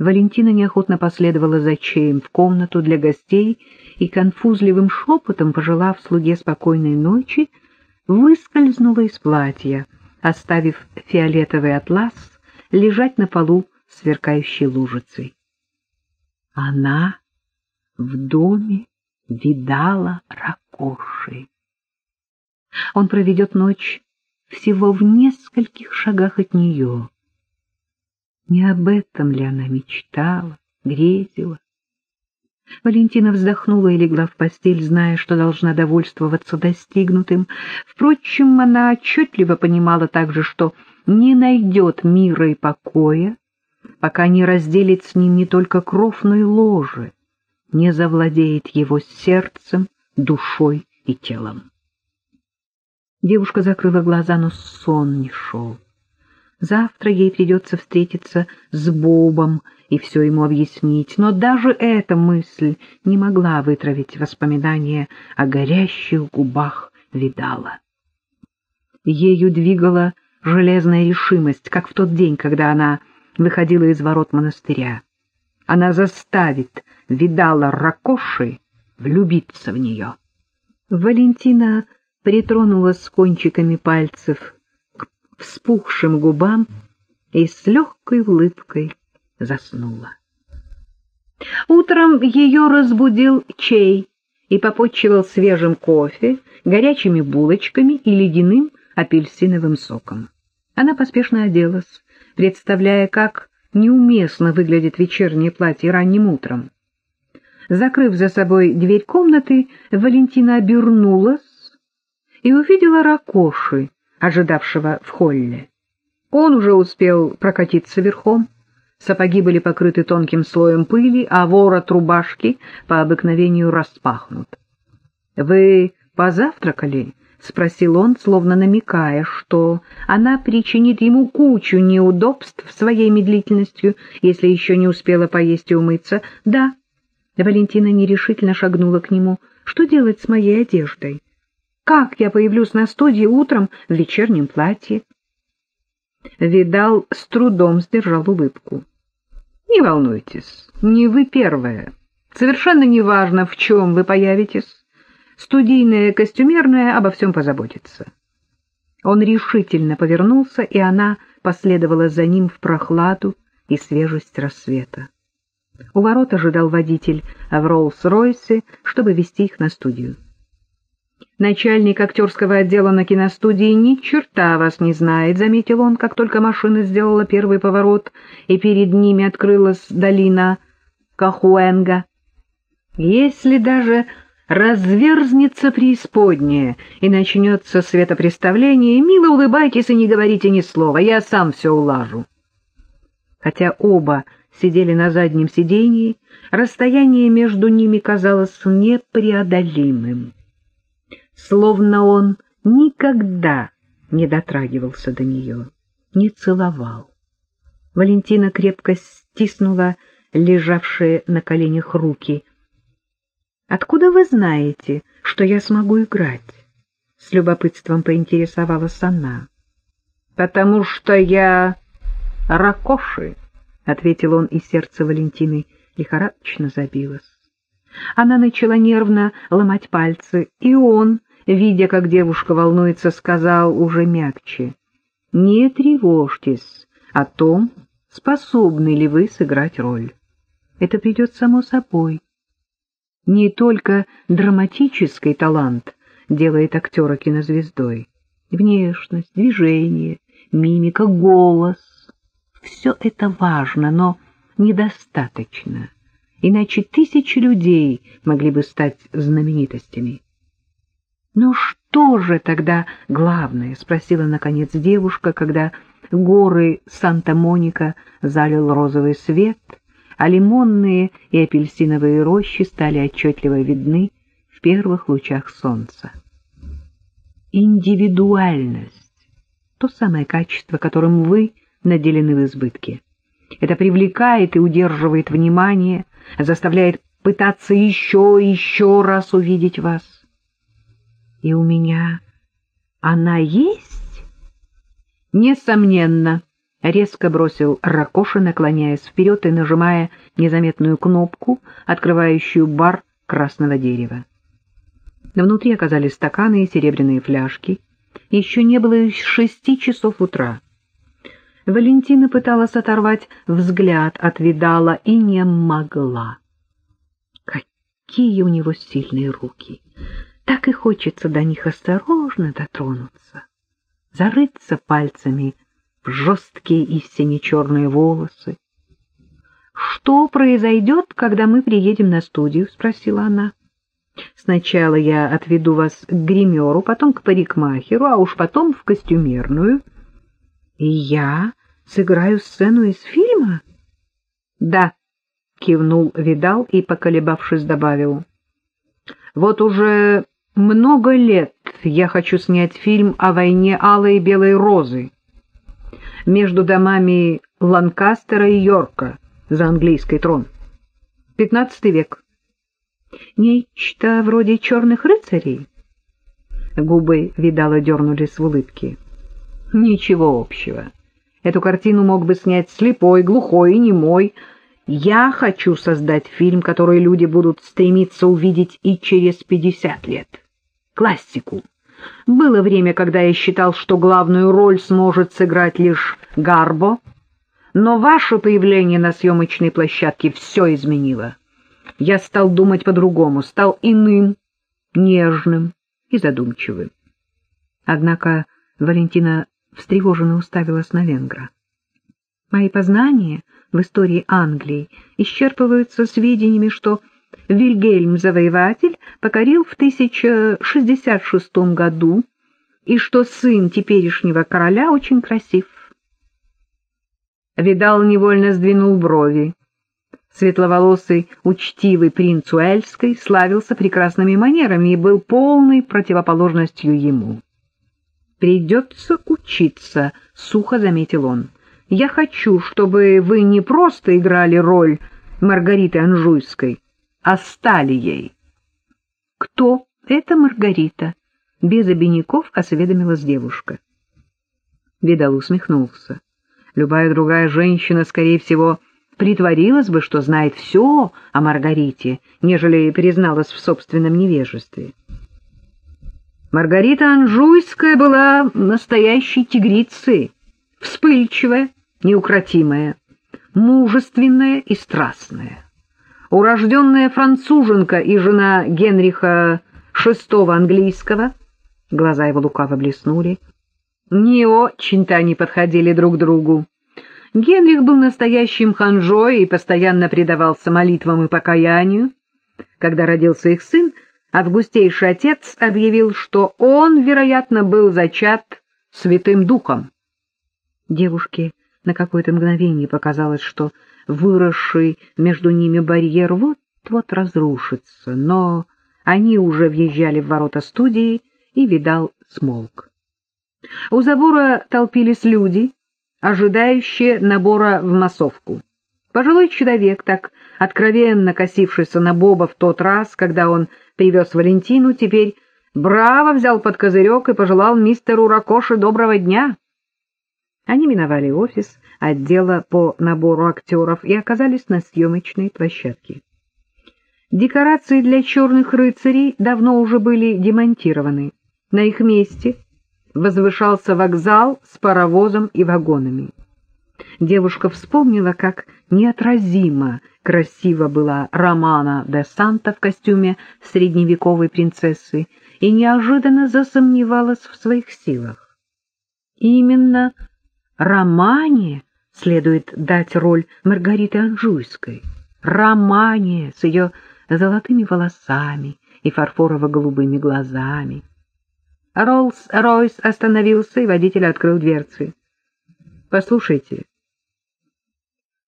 Валентина неохотно последовала за чаем в комнату для гостей и, конфузливым шепотом, пожелав слуге спокойной ночи, выскользнула из платья, оставив фиолетовый атлас лежать на полу сверкающей лужицей. Она в доме видала ракоши. Он проведет ночь всего в нескольких шагах от нее. Не об этом ли она мечтала, грезила? Валентина вздохнула и легла в постель, зная, что должна довольствоваться достигнутым. Впрочем, она отчетливо понимала также, что не найдет мира и покоя, пока не разделит с ним не только кров, но и ложе, не завладеет его сердцем, душой и телом. Девушка закрыла глаза, но сон не шел. Завтра ей придется встретиться с Бобом и все ему объяснить, но даже эта мысль не могла вытравить воспоминания о горящих губах Видала. Ею двигала железная решимость, как в тот день, когда она выходила из ворот монастыря. Она заставит Видала Ракоши влюбиться в нее. Валентина притронулась кончиками пальцев вспухшим губам и с легкой улыбкой заснула. Утром ее разбудил чей и попотчевал свежим кофе, горячими булочками и ледяным апельсиновым соком. Она поспешно оделась, представляя, как неуместно выглядит вечернее платье ранним утром. Закрыв за собой дверь комнаты, Валентина обернулась и увидела Ракоши, ожидавшего в холле. Он уже успел прокатиться верхом, сапоги были покрыты тонким слоем пыли, а ворот рубашки по обыкновению распахнут. — Вы позавтракали? — спросил он, словно намекая, что она причинит ему кучу неудобств своей медлительностью, если еще не успела поесть и умыться. — Да. Валентина нерешительно шагнула к нему. — Что делать с моей одеждой? — как я появлюсь на студии утром в вечернем платье? Видал, с трудом сдержал улыбку. Не волнуйтесь, не вы первая. Совершенно неважно, в чем вы появитесь. Студийная костюмерная обо всем позаботится. Он решительно повернулся, и она последовала за ним в прохладу и свежесть рассвета. У ворот ожидал водитель в Роллс-Ройсе, чтобы вести их на студию. Начальник актерского отдела на киностудии ни черта вас не знает, — заметил он, как только машина сделала первый поворот, и перед ними открылась долина Кахуэнга. Если даже разверзнется преисподняя и начнется светопреставление, мило улыбайтесь и не говорите ни слова, я сам все улажу. Хотя оба сидели на заднем сидении, расстояние между ними казалось непреодолимым словно он никогда не дотрагивался до нее, не целовал. Валентина крепко стиснула лежавшие на коленях руки. — Откуда вы знаете, что я смогу играть? — с любопытством поинтересовалась она. — Потому что я Ракоши, — ответил он, и сердце Валентины лихорадочно забилось. Она начала нервно ломать пальцы, и он видя, как девушка волнуется, сказал уже мягче. — Не тревожьтесь о том, способны ли вы сыграть роль. Это придет само собой. Не только драматический талант делает актера кинозвездой. Внешность, движение, мимика, голос — все это важно, но недостаточно. Иначе тысячи людей могли бы стать знаменитостями. «Ну что же тогда главное?» — спросила, наконец, девушка, когда горы Санта-Моника залил розовый свет, а лимонные и апельсиновые рощи стали отчетливо видны в первых лучах солнца. Индивидуальность — то самое качество, которым вы наделены в избытке. Это привлекает и удерживает внимание, заставляет пытаться еще и еще раз увидеть вас. И у меня она есть? Несомненно, резко бросил Ракоши, наклоняясь вперед и нажимая незаметную кнопку, открывающую бар красного дерева. Внутри оказались стаканы и серебряные фляжки. Еще не было шести часов утра. Валентина пыталась оторвать взгляд от Видала и не могла. Какие у него сильные руки! Так и хочется до них осторожно дотронуться, зарыться пальцами в жесткие и сине-черные волосы. — Что произойдет, когда мы приедем на студию? — спросила она. — Сначала я отведу вас к гримеру, потом к парикмахеру, а уж потом в костюмерную. — И я сыграю сцену из фильма? — Да, — кивнул Видал и, поколебавшись, добавил. — Вот уже много лет я хочу снять фильм о войне Алой и Белой Розы между домами Ланкастера и Йорка за английский трон. Пятнадцатый век. Нечто вроде черных рыцарей? Губы, видала, дернулись в улыбке. Ничего общего. Эту картину мог бы снять слепой, глухой и немой. Я хочу создать фильм, который люди будут стремиться увидеть и через пятьдесят лет. Классику. Было время, когда я считал, что главную роль сможет сыграть лишь Гарбо, но ваше появление на съемочной площадке все изменило. Я стал думать по-другому, стал иным, нежным и задумчивым. Однако Валентина встревоженно уставилась на венгра. Мои познания в истории Англии исчерпываются сведениями, что Вильгельм Завоеватель покорил в 1066 году, и что сын теперешнего короля очень красив. Видал невольно сдвинул брови. Светловолосый, учтивый принц Уэльской славился прекрасными манерами и был полной противоположностью ему. «Придется учиться», — сухо заметил он. «Я хочу, чтобы вы не просто играли роль Маргариты Анжуйской, а стали ей». «Кто это Маргарита?» — без обиняков осведомилась девушка. Видал усмехнулся. Любая другая женщина, скорее всего, притворилась бы, что знает все о Маргарите, нежели призналась в собственном невежестве. Маргарита Анжуйская была настоящей тигрицей, вспыльчивая, неукротимая, мужественная и страстная. Урожденная француженка и жена Генриха VI английского, глаза его лукаво блеснули, не очень-то они подходили друг другу. Генрих был настоящим ханжой и постоянно предавался молитвам и покаянию. Когда родился их сын, августейший отец объявил, что он, вероятно, был зачат святым духом. Девушке на какое-то мгновение показалось, что выросший между ними барьер вот-вот разрушится, но они уже въезжали в ворота студии, и Видал смолк. У забора толпились люди, ожидающие набора в массовку. Пожилой человек, так откровенно косившийся на Боба в тот раз, когда он привез Валентину, теперь браво взял под козырек и пожелал мистеру Ракоши доброго дня. Они миновали офис отдела по набору актеров и оказались на съемочной площадке. Декорации для черных рыцарей давно уже были демонтированы. На их месте возвышался вокзал с паровозом и вагонами. Девушка вспомнила, как неотразимо красиво была Романа де Санта в костюме средневековой принцессы и неожиданно засомневалась в своих силах. Именно Романе следует дать роль Маргариты Анжуйской. Романе с ее золотыми волосами и фарфорово-голубыми глазами, Роллс-Ройс остановился, и водитель открыл дверцы. — Послушайте,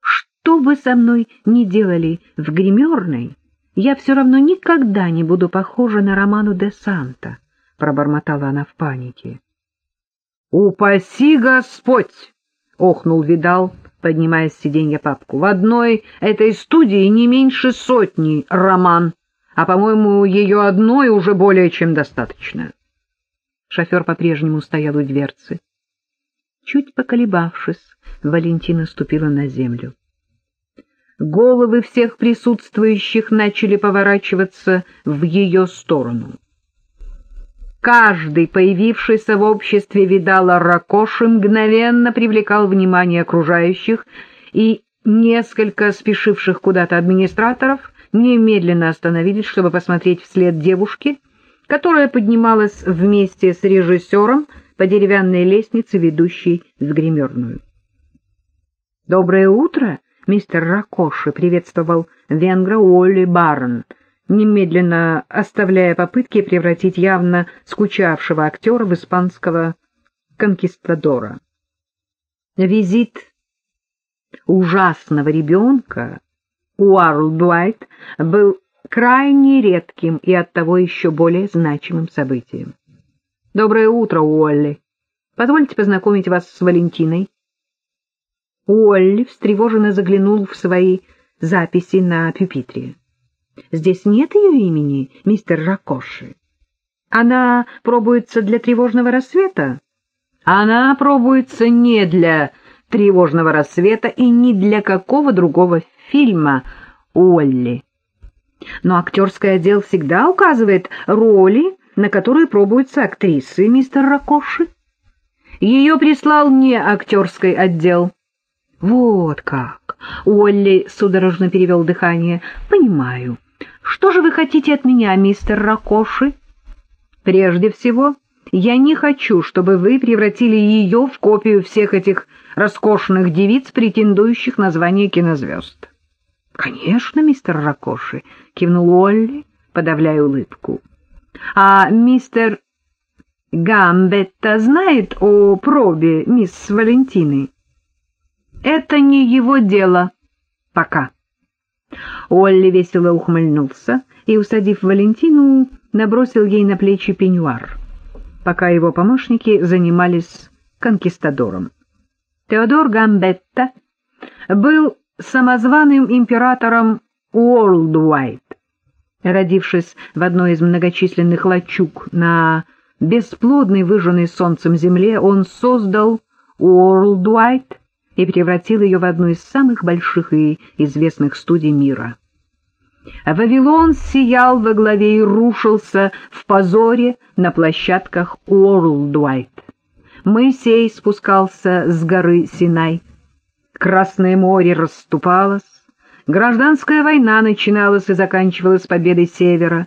что бы со мной ни делали в гримерной, я все равно никогда не буду похожа на Роману де Санта, — пробормотала она в панике. — Упаси Господь! — охнул Видал, поднимая с сиденья папку. — В одной этой студии не меньше сотни роман, а, по-моему, ее одной уже более чем достаточно. Шофер по-прежнему стоял у дверцы. Чуть поколебавшись, Валентина ступила на землю. Головы всех присутствующих начали поворачиваться в ее сторону. Каждый, появившийся в обществе видала Ракоши, мгновенно привлекал внимание окружающих, и несколько спешивших куда-то администраторов немедленно остановились, чтобы посмотреть вслед девушке, которая поднималась вместе с режиссером по деревянной лестнице, ведущей в гримерную. «Доброе утро, мистер Ракоши!» — приветствовал венгра Уолли Барн, немедленно оставляя попытки превратить явно скучавшего актера в испанского конкистадора. Визит ужасного ребенка Уарлд Уайт был крайне редким и оттого еще более значимым событием. «Доброе утро, Уолли. Позвольте познакомить вас с Валентиной». Уолли встревоженно заглянул в свои записи на пюпитре. «Здесь нет ее имени, мистер Ракоши. Она пробуется для тревожного рассвета?» «Она пробуется не для тревожного рассвета и ни для какого другого фильма Уолли. Но актерский отдел всегда указывает роли, на которые пробуются актрисы, мистер Ракоши. Ее прислал не актерский отдел. Вот как. Уолли судорожно перевел дыхание. Понимаю. Что же вы хотите от меня, мистер Ракоши? Прежде всего, я не хочу, чтобы вы превратили ее в копию всех этих роскошных девиц, претендующих на звание кинозвезд. — Конечно, мистер Ракоши, — кивнул Олли, подавляя улыбку. — А мистер Гамбетта знает о пробе мисс Валентины? — Это не его дело. Пока. Олли весело ухмыльнулся и, усадив Валентину, набросил ей на плечи пеньюар пока его помощники занимались конкистадором. Теодор Гамбетта был самозваным императором Уорлдуайт. Родившись в одной из многочисленных лачуг на бесплодной выжженной солнцем земле, он создал Уорлдуайт и превратил ее в одну из самых больших и известных студий мира. Вавилон сиял во главе и рушился в позоре на площадках Уорлдуайт. Моисей спускался с горы Синай. Красное море расступалось. Гражданская война начиналась и заканчивалась победой Севера.